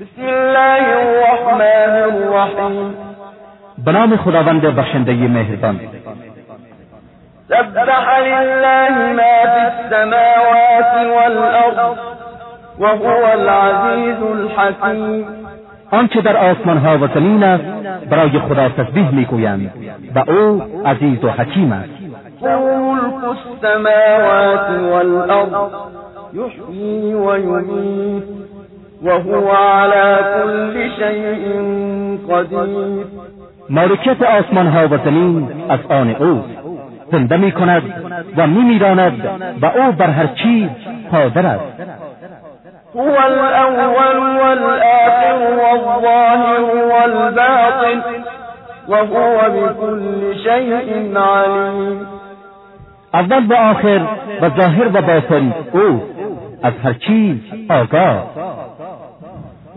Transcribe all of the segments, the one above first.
بسم الله الرحمن الرحیم به نام خداوند بخشنده مهربان. سبح لله ما في السماوات والأرض وهو العزيز الحكيم. آنچه در آسمان ها و زمین است برای خدا تسبیح می‌گویند و او عزیز و حکیم است. ملك السماوات والأرض يحيي ويميت. وهو على كل شيء قدير. مالکیت آسمان ها و زمین از آن اوست زنده می کند و می میراند و او بر هر چیز قادر است. هو الأول والآخر والظاهر والباطن وهو بكل شيء عليم. اول و آخر و ظاهر و باطن او از هر چیز آگاه.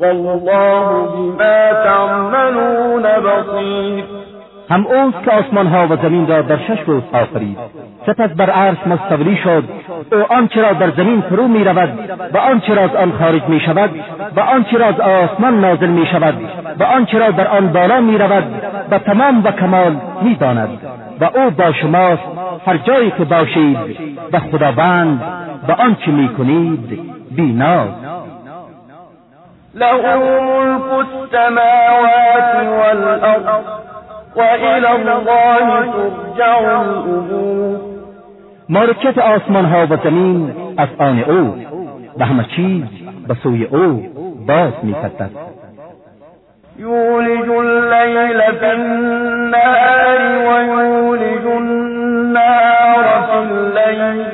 والله بما تعملون بصیر هم اوست که آسمان ها و زمین را در شش روز آفرید. سپس بر عرش مستوری شد. او آنچه را در زمین فرو می رود و آنچه را از آن خارج می شود و آنچه را از آسمان نازل می شود و آنچه را در آن بالا می رود و تمام و کمال می داند. و او با شماست هر جایی که باشید و خداوند و آنچه می کنید بیناست له ملك السماوات والأرض وإلى الله ترجع الأمور. مالکیت آسمان ها و زمین از آن أو و همه چیز به سوی أو باز می فتد يولج الليل في النهار ويولج النهار في الليل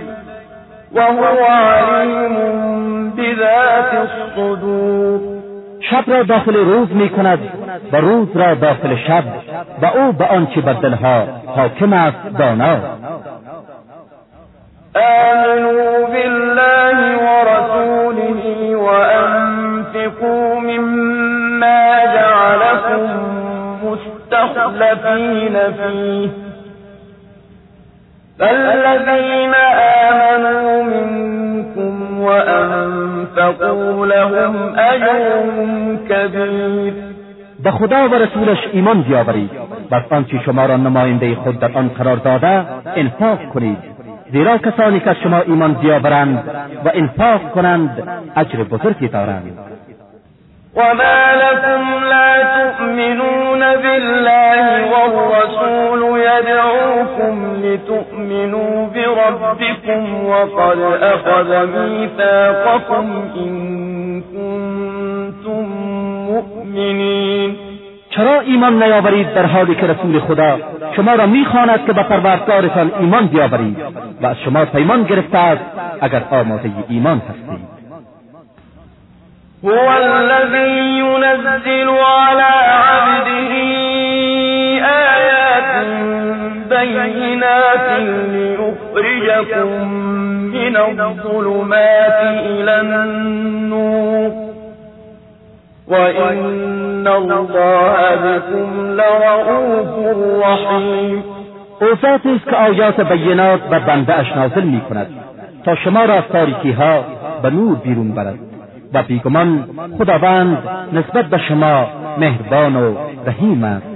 وهو عليم بذات الصدور. شب را داخل روز می کند و روز را داخل شب و او به آنچه بر دلها حاکم است دانا. آمنوا بالله ورسوله وأنفقوا مما جعلكم مستخلفين فيه. فالذين آمنوا منكم وأنفقوا لهم أجر كبير. به خدا و رسولش ایمان بیاورید. و آنچه شما را نماینده خود در آن قرار داده انفاق کنید. زیرا کسانی که از شما ایمان بیاورند و انفاق کنند اجر بزرگی دارند. وما لكم لا تؤمنون بالله والرسول يدعوكم لتؤمنوا بربكم وقد أخذ ميثاقكم إن كنتم مؤمنين. چرا ایمان نیاورید در حالی که رسول خدا شما را می‌خواند که به پروردگارتان ایمان بیاورید و از شما پیمان گرفته است اگر آماده ایمان هستید. هو الذي ينزل على بينات ليخرجكم من الظلمات إلى النور وإن الله بكم لرؤوف رحيم. او ذاتی است که آیات بینات به بنده اش نازل می کند تا شما را از تاریکی ها به نور بیرون برد و بیگمان خداوند نسبت به شما مهربان و رحیم است.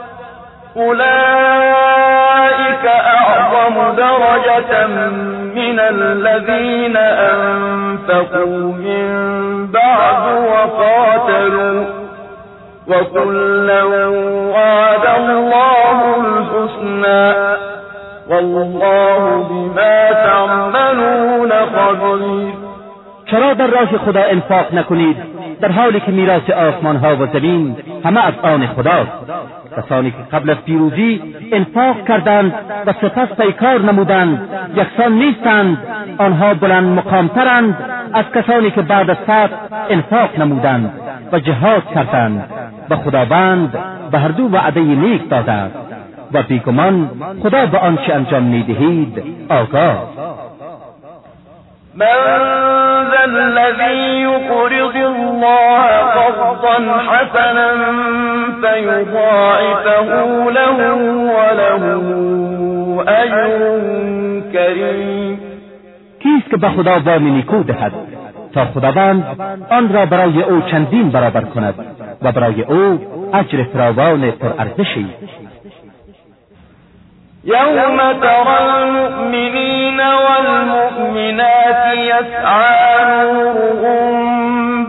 أولئك أعظم درجة من الذين أنفقوا من بعد وقاتلوا وكلا وعد الله الحسنى والله بما تعملون خبیر چرا در راه خدا انفاق نکنید. در حالی که میراث آسمان ها و زمین همه از آن خداست. کسانی که قبل از پیروزی انفاق کردند و سپس پیکار نمودند یکسان نیستند آنها بلند مقامترند از کسانی که بعد از فتح انفاق نمودند و جهاد کردند و خداوند به هر دو وعده نیک داده. و بیگمان خدا به آنچه انجام می‌دهید آگاه. من ذا الذي يقرض الله قرضا حسنا فيضاعفه له وله اجر کریم کیست که به خدا وام نیکو دهد تا خداوند آن را برای او چندین برابر کند و برای او اجر فراوان پرارزشی. يوم ترى المؤمنين والمؤمنات يسعى نورهم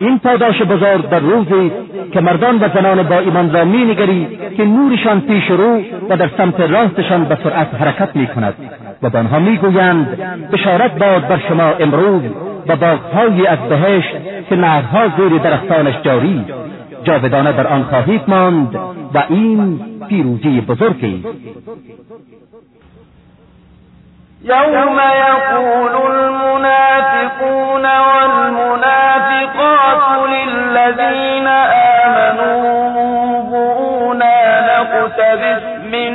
این پاداش بزرگ در روزی که مردان و زنان با ایمان را مینگری که نورشان پیش رو و در سمت راستشان به سرعت حرکت می کند و به آنها می‌گویند بشارت باد بر شما امروز و باغهایی از بهشت که نهرها زیر درختانش جاری. جاودانه در آن خواهید ماند و این پیروزی بزرگی. يوم يقول المنافقون والمنافقات للذين آمنوا انظرونا نقتبس من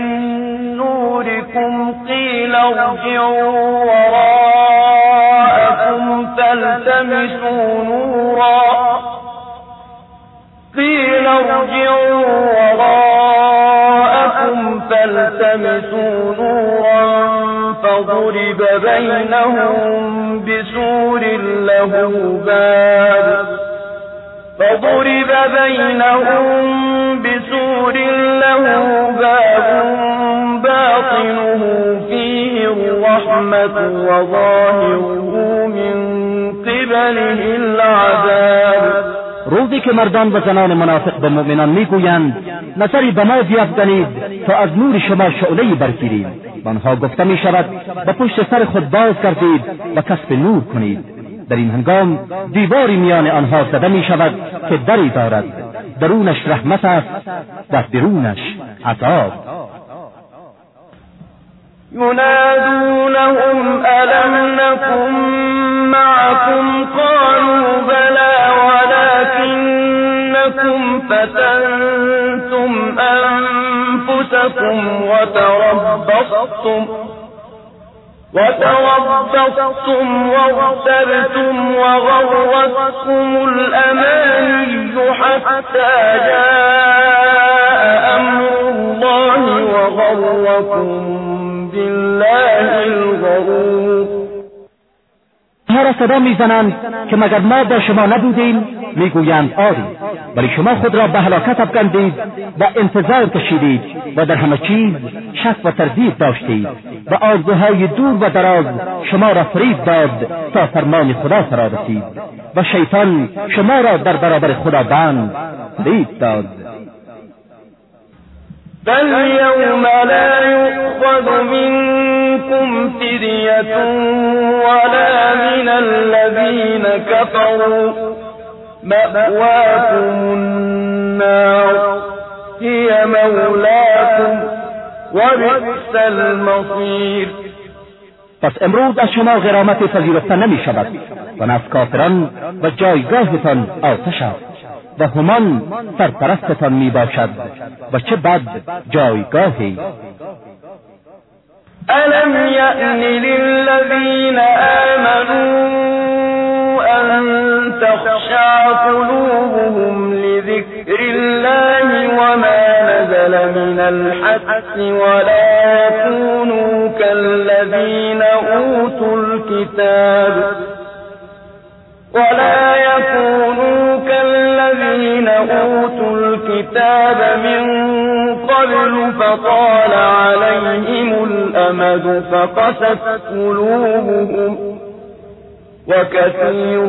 نوركم قيل ارجعوا وراءكم فالتمسوا نورا. قيل ارجعوا وراءكم فالتمسوا نورا فضرب بينهم بسور له باب. فضرب بينهم بسور له باب باطنه فيه الرحمة وظاهره من قبله العذاب. روزی که مردان و زنان منافق به مؤمنان می‌گویند نظری به ما بیافکنید تا از نور شما شعلهای برگیریم. و آنها گفته می شود به پشت سر خود باز کردید و کسب نور کنید. در این هنگام دیواری میان آنها زده می شود که دری دارد. درونش رحمت است و درونش عذاب. ينادونهم ألم نكن معكم؟ قالوا بلى ولكنكم فتنتم أنفسكم وتربصتم. وتربصتم وارتبتم وغرتكم الأماني حتى جاء أمر الله وغركم بالله الغرور. ما را صدا می‌زنند که مگر ما با شما نبودیم؟ می‌گویند آری ولی شما خود را به هلاکت افکندید و انتظار کشیدید و در همه چیز شک و تردید داشتید. و آرزوهای دور و دراز شما را فریب داد تا فرمان خدا فرا رسید و شیطان شما را در برابر خداوند فریب داد. فاليوم لا يؤخذ منكم فدية ولا من الذين كفروا مأواكم النار هي مولاكم وبئس المصير. پس امروز از شما غرامت پذیرفته نمی شود و از کافران و جایگاهتان آتش است و همان سرپرستتان می باشد و چه بد جایگاهی. ألم يأن للذين آمنوا أن تخشع قلوبهم لذكر الله من الحق ولا يكونوا كالذين أوتوا الكتاب ولا يكونوا كالذين أوتوا الكتاب من قبل فطال عليهم الأمد فقست قلوبهم وكثير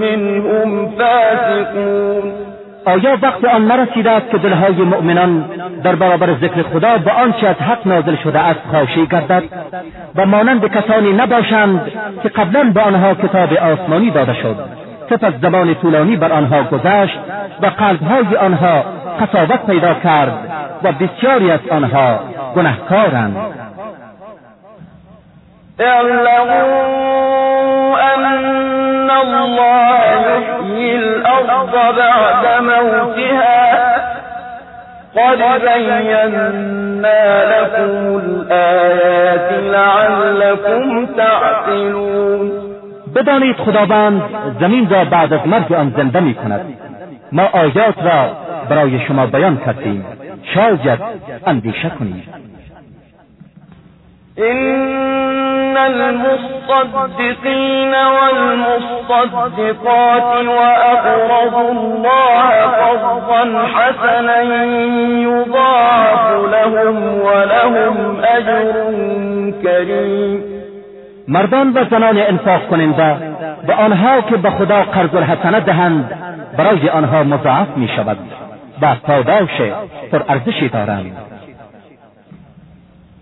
منهم فاسقون آیا وقت آن نرسیده است که دلهای مؤمنان در برابر ذکر خدا به آنچه از حق نازل شده است خاشی گردد و مانند کسانی نباشند که قبلا به آنها کتاب آسمانی داده شد. سپس زمان طولانی بر آنها گذشت و قلبهای آنها قصاوت پیدا کرد و بسیاری از آنها گنهکارند أن الله يحيي الأرض بعد موتها قد بينا لكم الآيات لعلكم تعقلون. بدانید خداوند زمین را بعد از مرگ آن زنده می کند. ما آیات را برای شما بیان کردیم. شاید اندیشه کنید. إن المصدقين والمصدقات وأقرضوا الله قرضا حسنا يضاعف لهم ولهم أجر كريم. مردان و زنان انفاق کننده و آنها که به خدا قرض الحسنه دهند برای آنها مضاعف می شود و پاداش پر ارزشی دارند.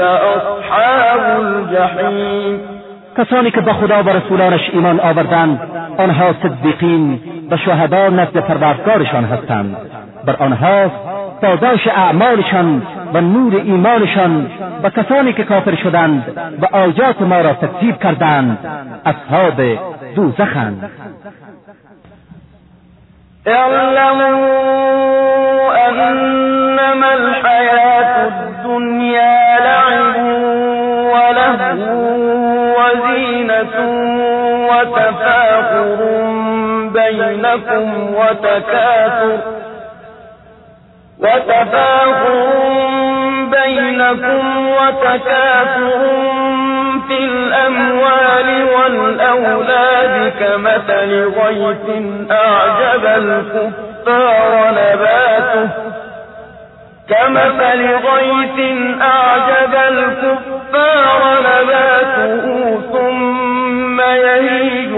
أصحاب الجحيم. کسانی که به خدا و رسولانش ایمان آوردند آنها صدیقین و شهدا نزد پروردگارشان هستند. بر آنها پاداش اعمالشان و نور ایمانشان و کسانی که کافر شدند و آیات ما را تکذیب کردند اصحاب دوزخند. اعلموا انما الحياة بينكم وتكاثر وتفاخر بينكم وتكاثر في الأموال والأولاد كمثل غيث أعجب الكفار نباته كمثل غيث أعجب الكفار نباته ثم يهيج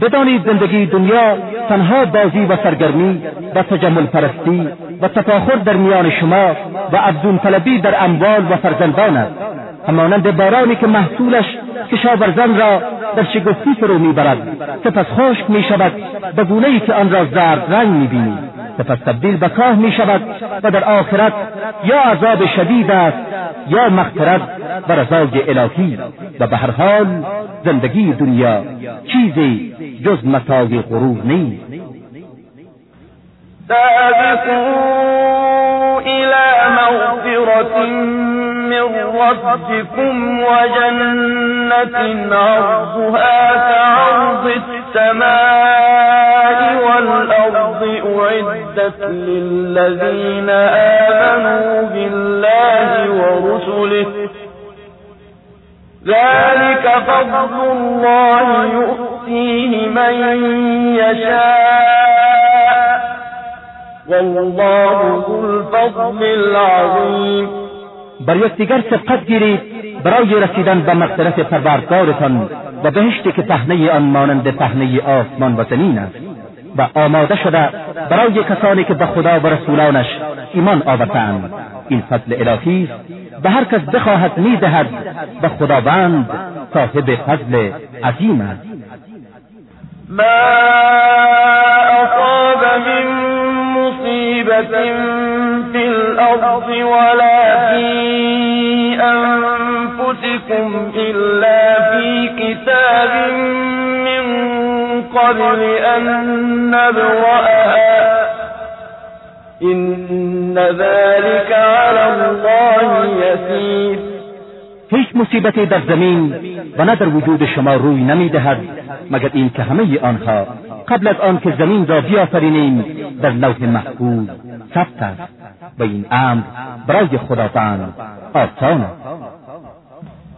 بدانید زندگی دنیا تنها بازی و سرگرمی و تجمل پرستی و تفاخر در میان شما و افزون طلبی در اموال و فرزندان است. همانند بارانی که محصولش کشاورزان را در شگفتی فرو می‌برد سپس خشک می شود به گونهای که آن را زرد رنگ می‌بینی. سپس تبدیل به کاه می شود و در آخرت یا عذاب شدید است یا مغفرت و رضای الهی و به هر حال زندگی دنیا چیزی جز متاع غرور نیست. سابقوا إلى مغفرة من ربكم وجنة عرضها كعرض السماء والأرض أعدت للذين آمنوا بالله ورسله. ذلك فضل الله يؤتيه من يشاء. والله ذو الفضل العظیم بر یکدیگر سبقت گیرید برای رسیدن به مغفرت پروردگارتان و بهشتی که پهنه آن مانند پهنه آسمان و زمین است و آماده شده برای کسانی که به خدا و رسولانش ایمان آورتند این فضل الهی است به هر کس بخواهد می‌دهد به خداوند صاحب فضل عظیم است. ما اصاب من مصیبت فی الارض ولا فی انفسكم الا فی کتاب من قبل ان نبرأها. این ذلك على الله یسیر هیچ مصیبتی در زمین و نه در وجود شما روی نمی‌دهد مگر این که همه آنها قبل از آن که زمین را بیافرینیم در لوح محفوظ ثبت است و این امر برای خداوند آسان است.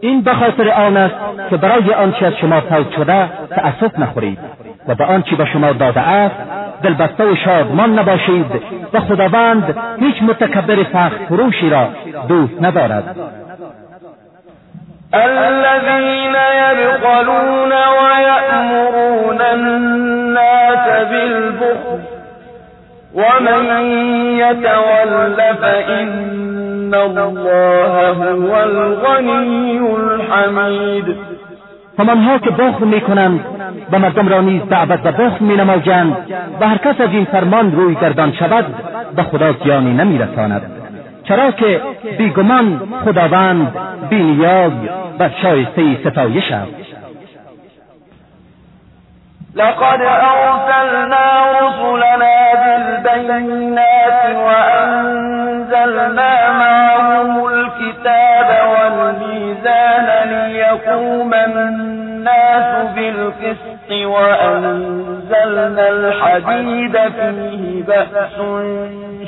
این به خاطر آن است که برای آنچه از شما فوت شده تأسف نخورید و به آنچه به شما داده است دلبسته و شادمان نباشید و خداوند هیچ متکبر سخت فروشی را دوست ندارد. الذين يبخلون ويأمرون الناس بالبخل ومن يتول فإن الله هو الغني الحمید همانها که بخل می‌کنند و مردم را نیز دعوت و بخل مینمایند و هر کس از این فرمان روی گردان شود به خدا زیانی نمیرساند. چرا که بیگمان خداوند بینیاز و شایسته ستایش است. لقد أرسلنا رسلنا بالبينات وأنزلنا الناس بالقسط وأنزلنا الحديد فيه بأس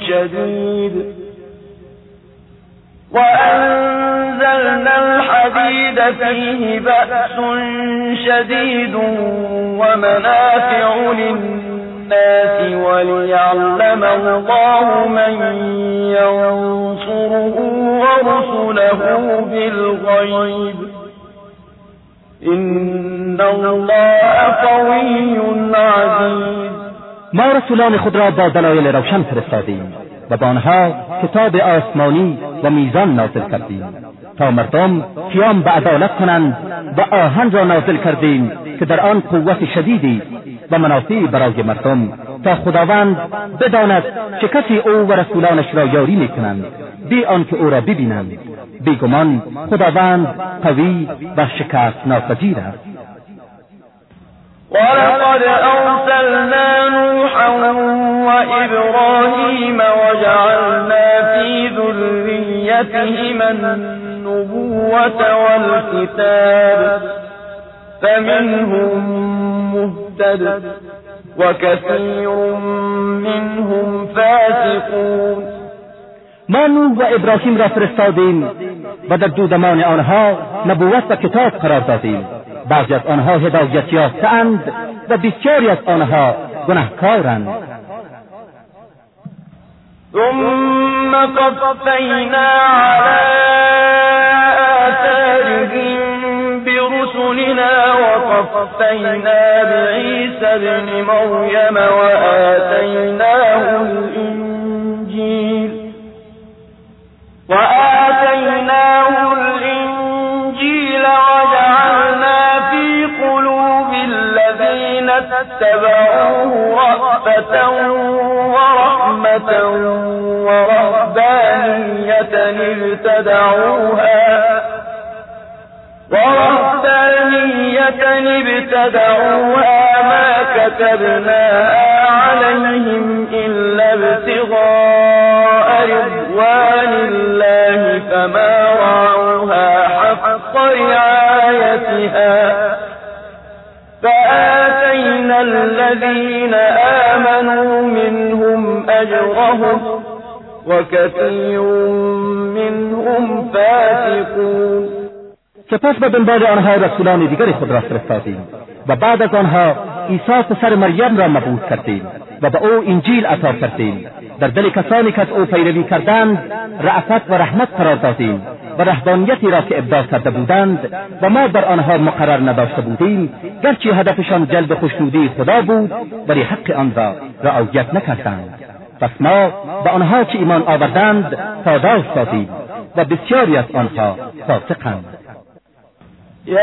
شديد. وأنزلنا الحديد فيه بأس شديد ومنافع للناس وليعلم الله من ينصره ورسله بالغيب. ما رسولان خود را با دلایل روشن فرستادیم و با آنها کتاب آسمانی و میزان نازل کردیم تا مردم قیام به عدالت کنند و آهن را نازل کردیم که در آن قوت شدیدی و منافعی برای مردم تا خداوند بداند که کسی او و رسولانش را یاری می‌کنند بی آنکه او را ببینند. بیگمان خداوند قوی و شکست ناپذیر است. ولقد أرسلنا نوحا وإبراهيم وجعلنا في ذريتهما النبوة والكتاب فمنهم مهتد وكثير منهم فاسقون. ما نوح و ابراهیم را فرستادیم و در دودمان آنها نبوت و کتاب قرار دادیم. بعضی از آنها هدایت یافتهاند و بسیاری از آنها گنهکارند ثم قفينا على آثارهم برسلنا وقفينا بعيسى ابن مريم وآتيناه الإنجيل اتبعوه رأفة ورحمة ورهبانية ابتدعوها. ورهبانية ابتدعوها ما كتبناها عليهم إلا ابتغاء رضوان الله فما رعوها حق رعايتها. الذين آمنوا منهم أجرهم وكثير منهم فاسقون. سپس به دنبال آنها رسولان دیگر خود را فرستادیم و بعد از آنها عیسی پسر مریم را مبعوث کردیم و به أو انجیل عطا کردیم در دل کسانی که از أو پیروی کردند رعفت و رحمت قرار دادیم و رهبانیتی را که ابداع کرده بودند و ما بر آنها مقرر نداشته بودیم گرچه هدفشان جلب خوشنودی خدا بود ولی حق آن را رعایت نکردند. پس ما به آنها که ایمان آوردند پاداش دادیم و بسیاری از آنها فاسقند. يا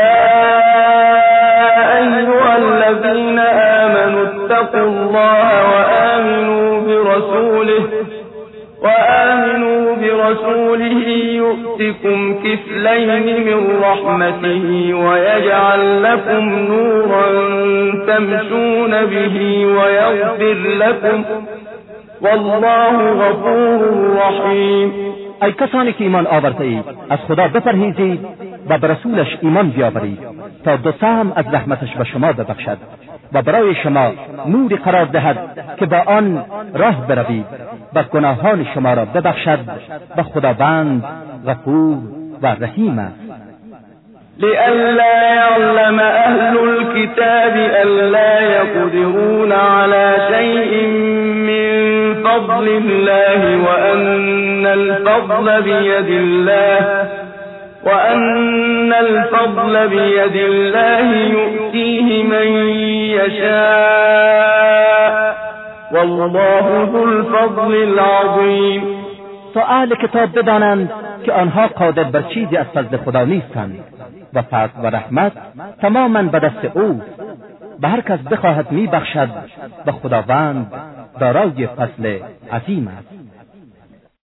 أيها الذين آمنوا اتقوا الله وآمنوا برسوله برسوله يؤتكم كفلين من رحمته ويجعل لكم نورا تمشون به ويغفر لكم. والله غفور رحيم. ای کسانی که ایمان آورده اید از خدا بپرهیزید و به رسولش ایمان بیاورید تا دو سهم از رحمتش به شما ببخشد و برای شما نوری قرار دهد که با آن راه بروید. و گناهان شما را ببخشد و خداوند غفور و رحیم است. لئلا يعلم أهل الكتاب ألا يقدرون على شيء من فضل الله وأن الفضل بيد الله وأن الفضل بيد الله يؤتيه من يشاء. والله ذو الفضل العظيم تا اهل کتاب بدانند که آنها قادر بر چیزی از فضل خدا نیستند. و فضل و رحمت تماما به دست او. به هر کس بخواهد میبخشد و خداوند دارای فضل عظیم است.